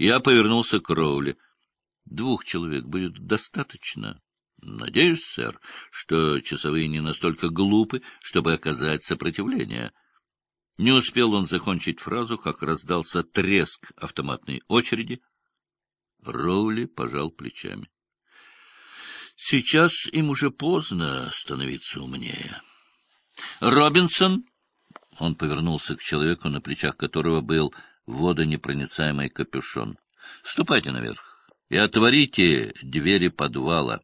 Я повернулся к Роули. Двух человек будет достаточно. Надеюсь, сэр, что часовые не настолько глупы, чтобы оказать сопротивление. Не успел он закончить фразу, как раздался треск автоматной очереди. Роули пожал плечами. Сейчас им уже поздно становиться умнее. Робинсон, он повернулся к человеку, на плечах которого был водонепроницаемый капюшон. Ступайте наверх и отворите двери подвала.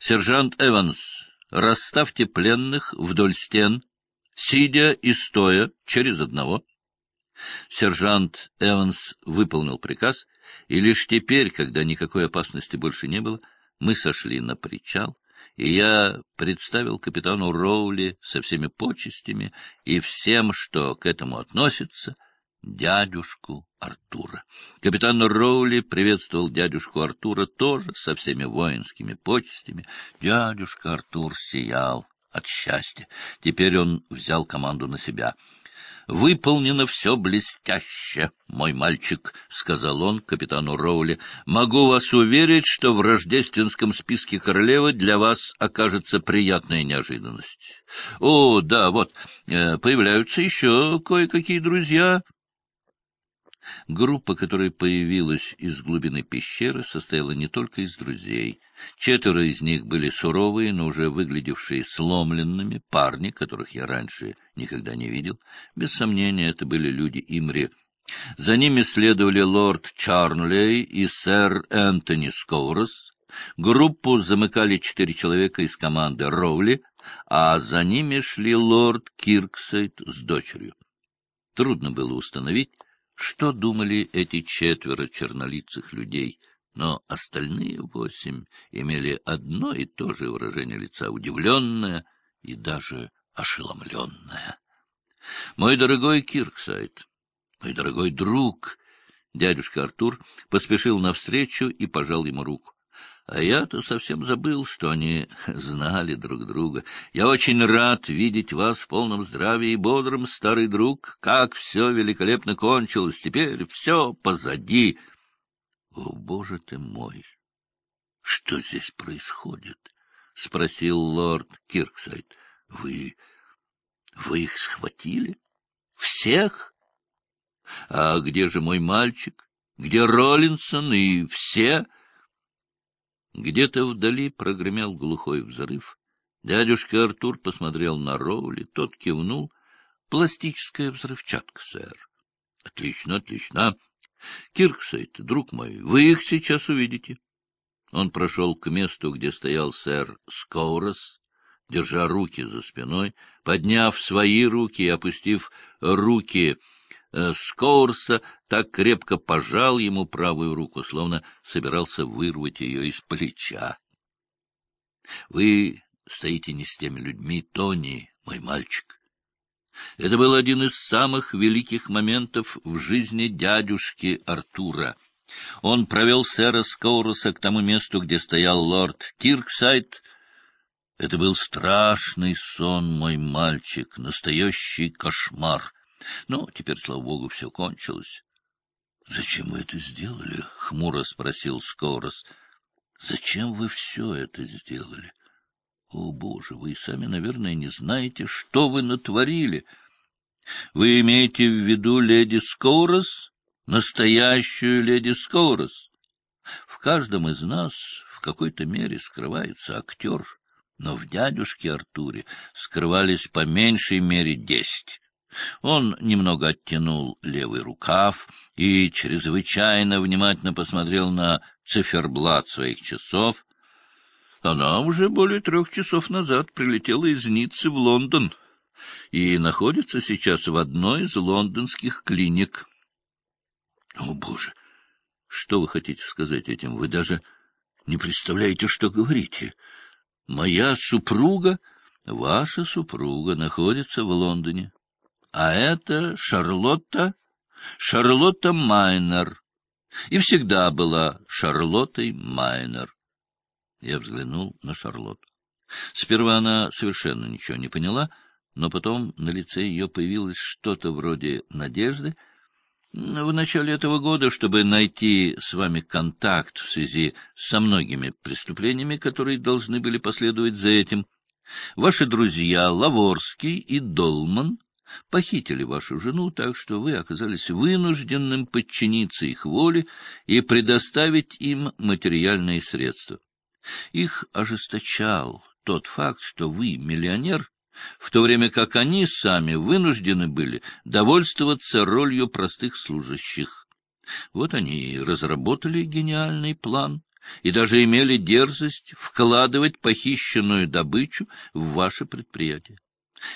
Сержант Эванс, расставьте пленных вдоль стен, сидя и стоя через одного. Сержант Эванс выполнил приказ, и лишь теперь, когда никакой опасности больше не было, мы сошли на причал, и я представил капитану Роули со всеми почестями и всем, что к этому относится, дядюшку Артура. Капитан Роули приветствовал дядюшку Артура тоже со всеми воинскими почестями. Дядюшка Артур сиял от счастья. Теперь он взял команду на себя — Выполнено все блестяще, мой мальчик, — сказал он капитану Роули. Могу вас уверить, что в рождественском списке королевы для вас окажется приятная неожиданность. О, да, вот, э, появляются еще кое-какие друзья. Группа, которая появилась из глубины пещеры, состояла не только из друзей. Четверо из них были суровые, но уже выглядевшие сломленными парни, которых я раньше никогда не видел. Без сомнения, это были люди Имри. За ними следовали лорд Чарнлей и сэр Энтони Скоурос. Группу замыкали четыре человека из команды Роули, а за ними шли лорд Кирксайд с дочерью. Трудно было установить, что думали эти четверо чернолицых людей, но остальные восемь имели одно и то же выражение лица, удивленное и даже ошеломленное. «Мой дорогой Кирксайд, мой дорогой друг!» Дядюшка Артур поспешил навстречу и пожал ему руку. А я-то совсем забыл, что они знали друг друга. Я очень рад видеть вас в полном здравии и бодром, старый друг. Как все великолепно кончилось. Теперь все позади. О, боже ты мой! Что здесь происходит? — спросил лорд Кирксайд. — Вы... вы их схватили? Всех? А где же мой мальчик? Где Роллинсон и все... Где-то вдали прогремел глухой взрыв. Дядюшка Артур посмотрел на Роули, тот кивнул. — Пластическая взрывчатка, сэр. — Отлично, отлично. Кирксайт, друг мой, вы их сейчас увидите. Он прошел к месту, где стоял сэр Скоурос, держа руки за спиной, подняв свои руки и опустив руки Скоурса так крепко пожал ему правую руку, словно собирался вырвать ее из плеча. — Вы стоите не с теми людьми, Тони, мой мальчик. Это был один из самых великих моментов в жизни дядюшки Артура. Он провел сэра Скоуруса к тому месту, где стоял лорд Кирксайд. Это был страшный сон, мой мальчик, настоящий кошмар — но теперь, слава богу, все кончилось. — Зачем вы это сделали? — хмуро спросил Скорос. — Зачем вы все это сделали? О, Боже, вы сами, наверное, не знаете, что вы натворили. Вы имеете в виду леди Скорос, настоящую леди Скорос? В каждом из нас в какой-то мере скрывается актер, но в дядюшке Артуре скрывались по меньшей мере десять. Он немного оттянул левый рукав и чрезвычайно внимательно посмотрел на циферблат своих часов. Она уже более трех часов назад прилетела из Ниццы в Лондон и находится сейчас в одной из лондонских клиник. О, Боже! Что вы хотите сказать этим? Вы даже не представляете, что говорите. Моя супруга, ваша супруга, находится в Лондоне а это Шарлотта, Шарлотта Майнер. И всегда была Шарлоттой Майнер. Я взглянул на Шарлотту. Сперва она совершенно ничего не поняла, но потом на лице ее появилось что-то вроде надежды. В начале этого года, чтобы найти с вами контакт в связи со многими преступлениями, которые должны были последовать за этим, ваши друзья Лаворский и Долман похитили вашу жену, так что вы оказались вынужденным подчиниться их воле и предоставить им материальные средства. Их ожесточал тот факт, что вы миллионер, в то время как они сами вынуждены были довольствоваться ролью простых служащих. Вот они и разработали гениальный план и даже имели дерзость вкладывать похищенную добычу в ваше предприятие.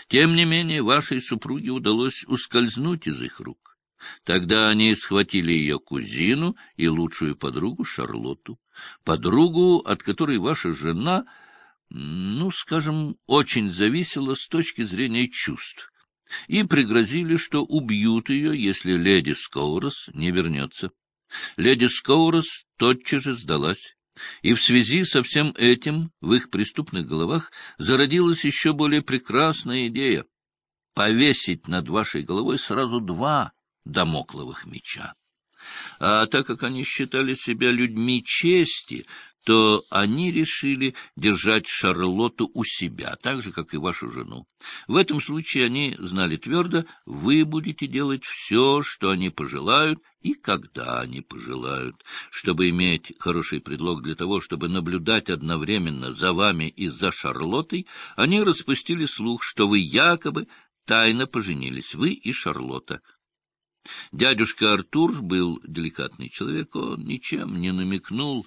Тем не менее, вашей супруге удалось ускользнуть из их рук. Тогда они схватили ее кузину и лучшую подругу Шарлотту, подругу, от которой ваша жена ну, скажем, очень зависело с точки зрения чувств, и пригрозили, что убьют ее, если леди Скоурос не вернется. Леди Скоурос тотчас же сдалась, и в связи со всем этим в их преступных головах зародилась еще более прекрасная идея — повесить над вашей головой сразу два домокловых меча. А так как они считали себя людьми чести, то они решили держать Шарлотту у себя, так же, как и вашу жену. В этом случае они знали твердо, вы будете делать все, что они пожелают, и когда они пожелают, чтобы иметь хороший предлог для того, чтобы наблюдать одновременно за вами и за Шарлоттой, они распустили слух, что вы якобы тайно поженились, вы и Шарлотта. Дядюшка Артур был деликатный человек, он ничем не намекнул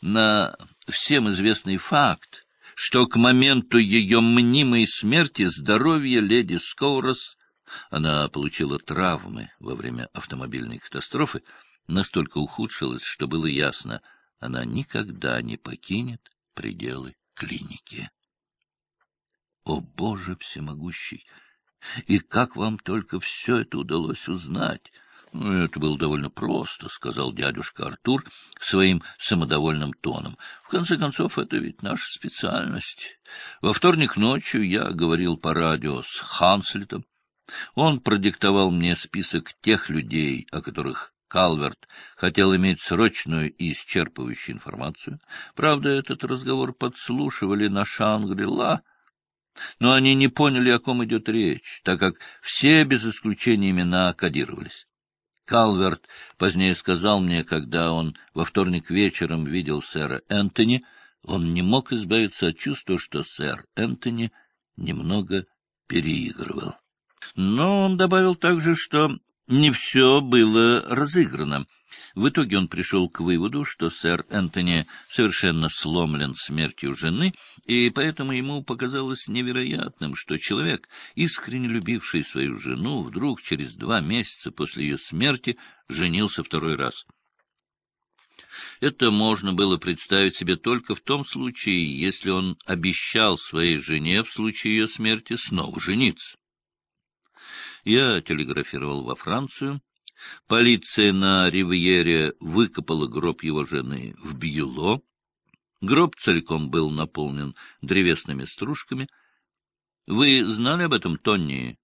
на всем известный факт, что к моменту ее мнимой смерти здоровье леди Скоурос, она получила травмы во время автомобильной катастрофы, настолько ухудшилось, что было ясно, она никогда не покинет пределы клиники. О, Боже всемогущий! И как вам только все это удалось узнать? Ну, — Это было довольно просто, — сказал дядюшка Артур своим самодовольным тоном. — В конце концов, это ведь наша специальность. Во вторник ночью я говорил по радио с Ханслетом. Он продиктовал мне список тех людей, о которых Калверт хотел иметь срочную и исчерпывающую информацию. Правда, этот разговор подслушивали на Шангри-Ла, но они не поняли, о ком идет речь, так как все без исключения имена кодировались. Калверт позднее сказал мне, когда он во вторник вечером видел сэра Энтони, он не мог избавиться от чувства, что сэр Энтони немного переигрывал. Но он добавил также, что не все было разыграно. В итоге он пришел к выводу, что сэр Энтони совершенно сломлен смертью жены, и поэтому ему показалось невероятным, что человек, искренне любивший свою жену, вдруг через два месяца после ее смерти женился второй раз. Это можно было представить себе только в том случае, если он обещал своей жене в случае ее смерти снова жениться. Я телеграфировал во Францию, Полиция на Ривьере выкопала гроб его жены в Бьюло. Гроб целиком был наполнен древесными стружками. Вы знали об этом, Тонни?